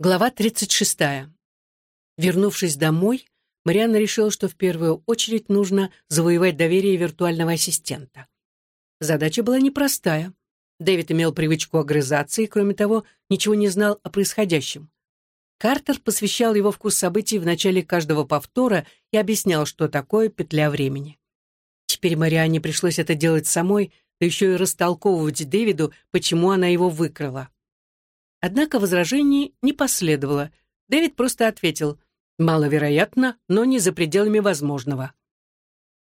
Глава 36. Вернувшись домой, Марианна решила, что в первую очередь нужно завоевать доверие виртуального ассистента. Задача была непростая. Дэвид имел привычку огрызаться и, кроме того, ничего не знал о происходящем. Картер посвящал его в курс событий в начале каждого повтора и объяснял, что такое петля времени. Теперь Марианне пришлось это делать самой, да еще и растолковывать Дэвиду, почему она его выкрала. Однако возражений не последовало. Дэвид просто ответил «Маловероятно, но не за пределами возможного».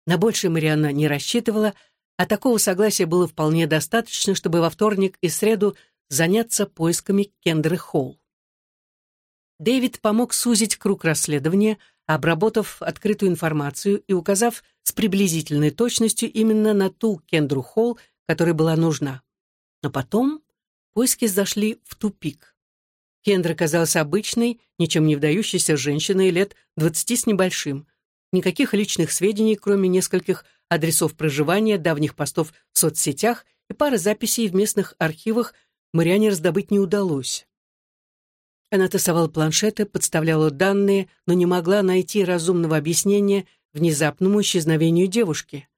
На большее Марианна не рассчитывала, а такого согласия было вполне достаточно, чтобы во вторник и среду заняться поисками Кендры Холл. Дэвид помог сузить круг расследования, обработав открытую информацию и указав с приблизительной точностью именно на ту Кендру Холл, которая была нужна. Но потом поиски зашли в тупик. Кендра казалась обычной, ничем не вдающейся женщиной лет двадцати с небольшим. Никаких личных сведений, кроме нескольких адресов проживания, давних постов в соцсетях и пары записей в местных архивах Мариане раздобыть не удалось. Она тасовала планшеты, подставляла данные, но не могла найти разумного объяснения внезапному исчезновению девушки.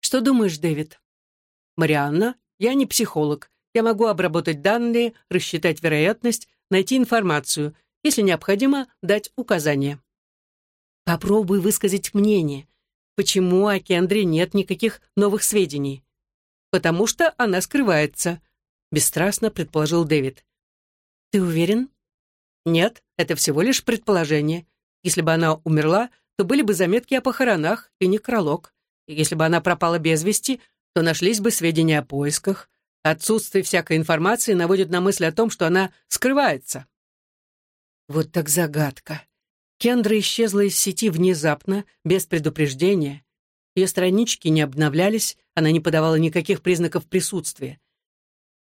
«Что думаешь, Дэвид?» «Марианна, я не психолог. Я могу обработать данные, рассчитать вероятность, найти информацию, если необходимо, дать указания. Попробуй высказать мнение. Почему о Кендре нет никаких новых сведений? Потому что она скрывается, бесстрастно предположил Дэвид. Ты уверен? Нет, это всего лишь предположение. Если бы она умерла, то были бы заметки о похоронах и некролог. И если бы она пропала без вести, то нашлись бы сведения о поисках. Отсутствие всякой информации наводит на мысль о том, что она скрывается. Вот так загадка. Кендра исчезла из сети внезапно, без предупреждения. Ее странички не обновлялись, она не подавала никаких признаков присутствия.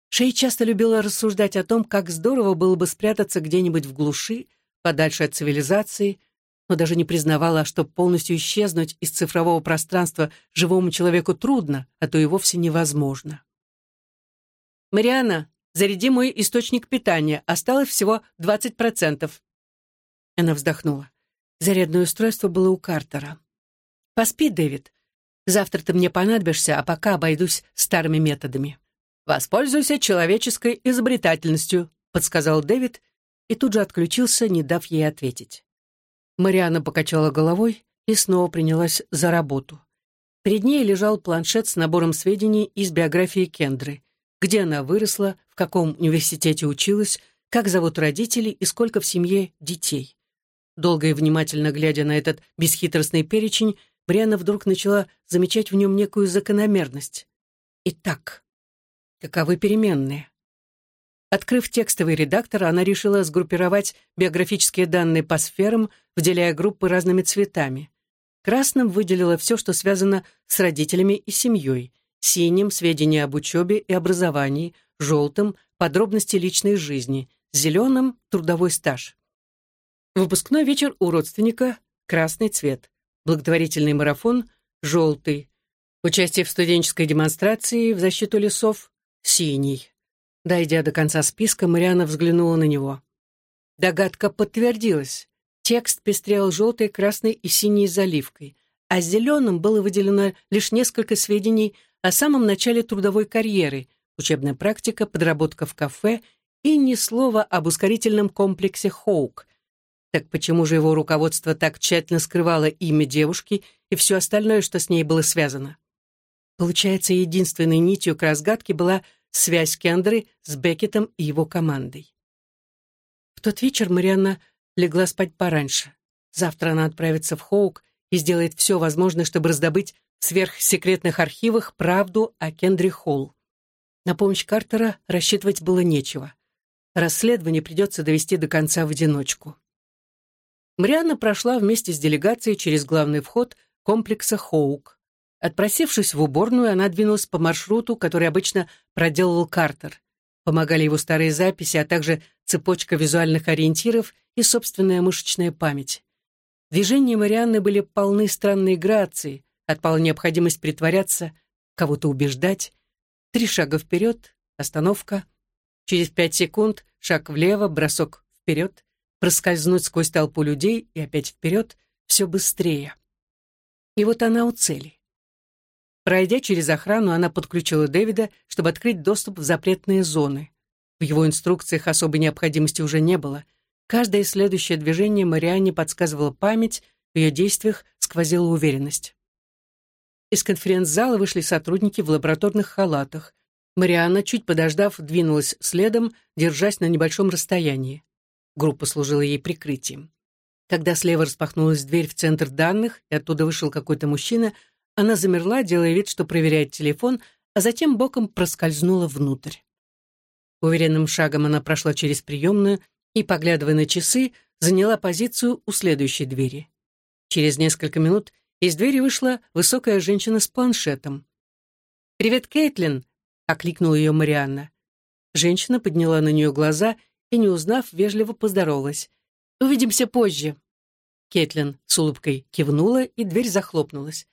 Шей часто любила рассуждать о том, как здорово было бы спрятаться где-нибудь в глуши, подальше от цивилизации, но даже не признавала, что полностью исчезнуть из цифрового пространства живому человеку трудно, а то и вовсе невозможно. «Мариана, заряди мой источник питания. Осталось всего 20%. Она вздохнула. Зарядное устройство было у Картера. «Поспи, Дэвид. Завтра ты мне понадобишься, а пока обойдусь старыми методами». «Воспользуйся человеческой изобретательностью», — подсказал Дэвид и тут же отключился, не дав ей ответить. Мариана покачала головой и снова принялась за работу. Перед ней лежал планшет с набором сведений из биографии Кендры где она выросла, в каком университете училась, как зовут родителей и сколько в семье детей. Долго и внимательно глядя на этот бесхитростный перечень, Бриана вдруг начала замечать в нем некую закономерность. Итак, каковы переменные? Открыв текстовый редактор, она решила сгруппировать биографические данные по сферам, выделяя группы разными цветами. Красным выделила все, что связано с родителями и семьей — синим — сведения об учебе и образовании, желтым — подробности личной жизни, зеленым — трудовой стаж. Выпускной вечер у родственника — красный цвет, благотворительный марафон — желтый, участие в студенческой демонстрации в защиту лесов — синий. Дойдя до конца списка, Мариана взглянула на него. Догадка подтвердилась. Текст пестрел желтой, красной и синей заливкой, а зеленым было выделено лишь несколько сведений о самом начале трудовой карьеры, учебная практика, подработка в кафе и ни слова об ускорительном комплексе «Хоук». Так почему же его руководство так тщательно скрывало имя девушки и все остальное, что с ней было связано? Получается, единственной нитью к разгадке была связь Кендры с Беккетом и его командой. В тот вечер Марианна легла спать пораньше. Завтра она отправится в Хоук и сделает все возможное, чтобы раздобыть в сверхсекретных архивах правду о Кендри Холл. На помощь Картера рассчитывать было нечего. Расследование придется довести до конца в одиночку. Марианна прошла вместе с делегацией через главный вход комплекса Хоук. Отпросившись в уборную, она двинулась по маршруту, который обычно проделывал Картер. Помогали его старые записи, а также цепочка визуальных ориентиров и собственная мышечная память. Движения Марианны были полны странной грации, Отпала необходимость притворяться, кого-то убеждать. Три шага вперед, остановка. Через пять секунд шаг влево, бросок вперед, проскользнуть сквозь толпу людей и опять вперед, все быстрее. И вот она у цели. Пройдя через охрану, она подключила Дэвида, чтобы открыть доступ в запретные зоны. В его инструкциях особой необходимости уже не было. Каждое следующее движение Марианне подсказывала память, в ее действиях сквозила уверенность. Из конференц-зала вышли сотрудники в лабораторных халатах. Марианна, чуть подождав, двинулась следом, держась на небольшом расстоянии. Группа служила ей прикрытием. Когда слева распахнулась дверь в центр данных, и оттуда вышел какой-то мужчина, она замерла, делая вид, что проверяет телефон, а затем боком проскользнула внутрь. Уверенным шагом она прошла через приемную и, поглядывая на часы, заняла позицию у следующей двери. Через несколько минут из двери вышла высокая женщина с планшетом. «Привет, Кейтлин!» — окликнула ее Марианна. Женщина подняла на нее глаза и, не узнав, вежливо поздоровалась. «Увидимся позже!» Кейтлин с улыбкой кивнула, и дверь захлопнулась.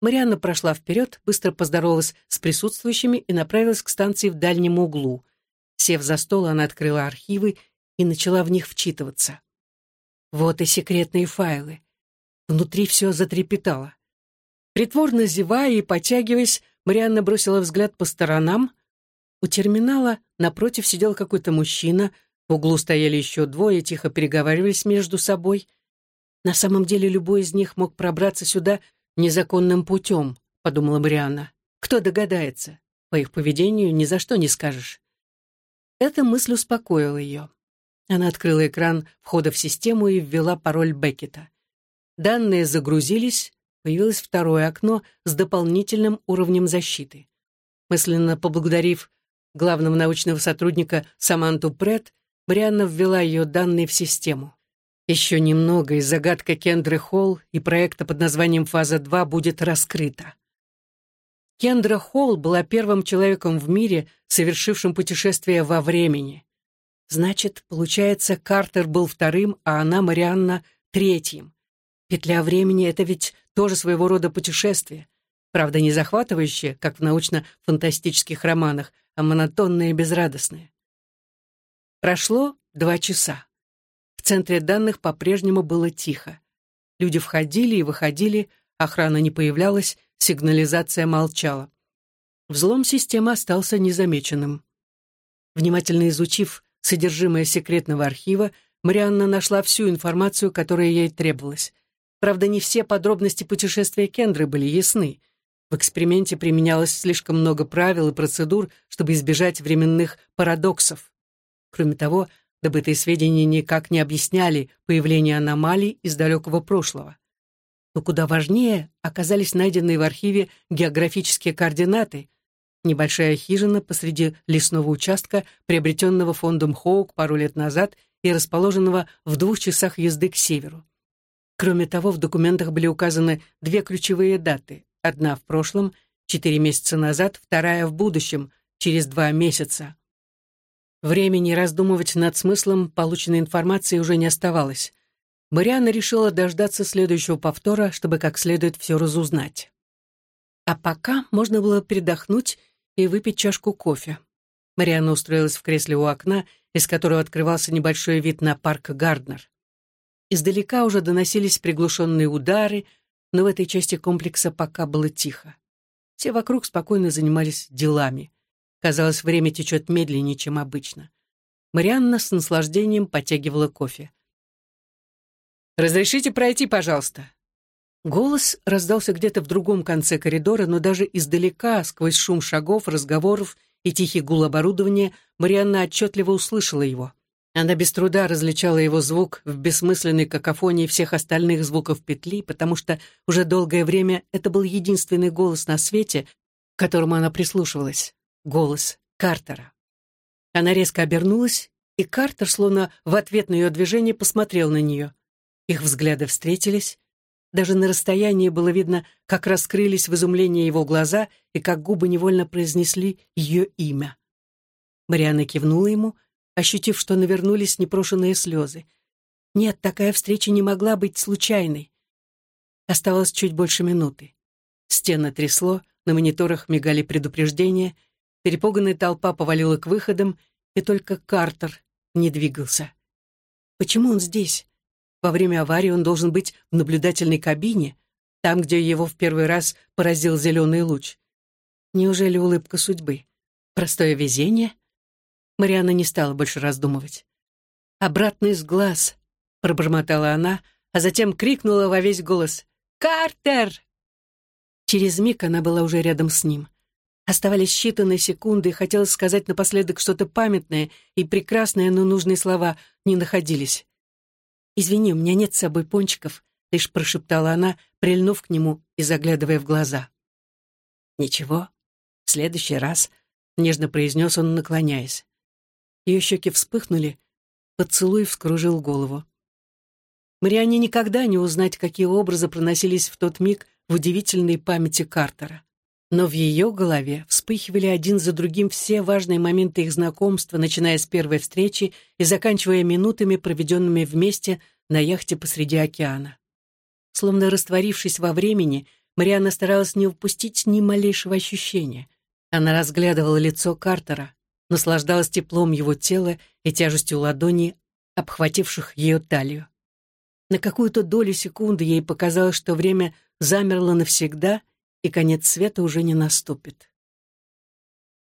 Марианна прошла вперед, быстро поздоровалась с присутствующими и направилась к станции в дальнем углу. Сев за стол, она открыла архивы и начала в них вчитываться. Вот и секретные файлы. Внутри все затрепетало. Притворно зевая и потягиваясь, Марианна бросила взгляд по сторонам. У терминала напротив сидел какой-то мужчина, в углу стояли еще двое, тихо переговаривались между собой. На самом деле любой из них мог пробраться сюда незаконным путем, подумала Марианна. Кто догадается? По их поведению ни за что не скажешь. Эта мысль успокоила ее. Она открыла экран входа в систему и ввела пароль Беккета. Данные загрузились, появилось второе окно с дополнительным уровнем защиты. Мысленно поблагодарив главного научного сотрудника Саманту Прет, Брианна ввела ее данные в систему. Еще немного, и загадка Кендры Холл и проекта под названием «Фаза-2» будет раскрыта. Кендра Холл была первым человеком в мире, совершившим путешествие во времени. Значит, получается, Картер был вторым, а она, Марианна, третьим. Петля времени — это ведь тоже своего рода путешествие. Правда, не захватывающее, как в научно-фантастических романах, а монотонное и безрадостное. Прошло два часа. В центре данных по-прежнему было тихо. Люди входили и выходили, охрана не появлялась, сигнализация молчала. Взлом системы остался незамеченным. Внимательно изучив содержимое секретного архива, Марианна нашла всю информацию, которая ей требовалась. Правда, не все подробности путешествия Кендры были ясны. В эксперименте применялось слишком много правил и процедур, чтобы избежать временных парадоксов. Кроме того, добытые сведения никак не объясняли появление аномалий из далекого прошлого. Но куда важнее оказались найденные в архиве географические координаты, небольшая хижина посреди лесного участка, приобретенного фондом Хоук пару лет назад и расположенного в двух часах езды к северу. Кроме того, в документах были указаны две ключевые даты. Одна в прошлом, четыре месяца назад, вторая в будущем, через два месяца. Времени раздумывать над смыслом полученной информации уже не оставалось. Марианна решила дождаться следующего повтора, чтобы как следует все разузнать. А пока можно было передохнуть и выпить чашку кофе. Марианна устроилась в кресле у окна, из которого открывался небольшой вид на парк Гарднер. Издалека уже доносились приглушенные удары, но в этой части комплекса пока было тихо. Все вокруг спокойно занимались делами. Казалось, время течет медленнее, чем обычно. Марианна с наслаждением потягивала кофе. «Разрешите пройти, пожалуйста?» Голос раздался где-то в другом конце коридора, но даже издалека, сквозь шум шагов, разговоров и тихий гул оборудования, Марианна отчетливо услышала его. Она без труда различала его звук в бессмысленной какофонии всех остальных звуков петли, потому что уже долгое время это был единственный голос на свете, к которому она прислушивалась. Голос Картера. Она резко обернулась, и Картер, словно в ответ на ее движение, посмотрел на нее. Их взгляды встретились. Даже на расстоянии было видно, как раскрылись в изумлении его глаза и как губы невольно произнесли ее имя. Мариана кивнула ему — ощутив, что навернулись непрошенные слезы. Нет, такая встреча не могла быть случайной. Оставалось чуть больше минуты. Стены трясло, на мониторах мигали предупреждения, перепуганная толпа повалила к выходам, и только Картер, не двигался. Почему он здесь? Во время аварии он должен быть в наблюдательной кабине, там, где его в первый раз поразил зеленый луч. Неужели улыбка судьбы? Простое везение? Марианна не стала больше раздумывать. «Обратный с глаз», — пробормотала она, а затем крикнула во весь голос «Картер!». Через миг она была уже рядом с ним. Оставались считанные секунды, и хотелось сказать напоследок что-то памятное и прекрасное, но нужные слова не находились. «Извини, у меня нет с собой пончиков», — лишь прошептала она, прильнув к нему и заглядывая в глаза. «Ничего, в следующий раз», — нежно произнес он, наклоняясь. Ее щеки вспыхнули, поцелуй вскружил голову. Марианне никогда не узнать, какие образы проносились в тот миг в удивительной памяти Картера. Но в ее голове вспыхивали один за другим все важные моменты их знакомства, начиная с первой встречи и заканчивая минутами, проведенными вместе на яхте посреди океана. Словно растворившись во времени, Марианна старалась не упустить ни малейшего ощущения. Она разглядывала лицо Картера, наслаждалась теплом его тела и тяжестью ладоней, обхвативших ее талию. На какую-то долю секунды ей показалось, что время замерло навсегда, и конец света уже не наступит.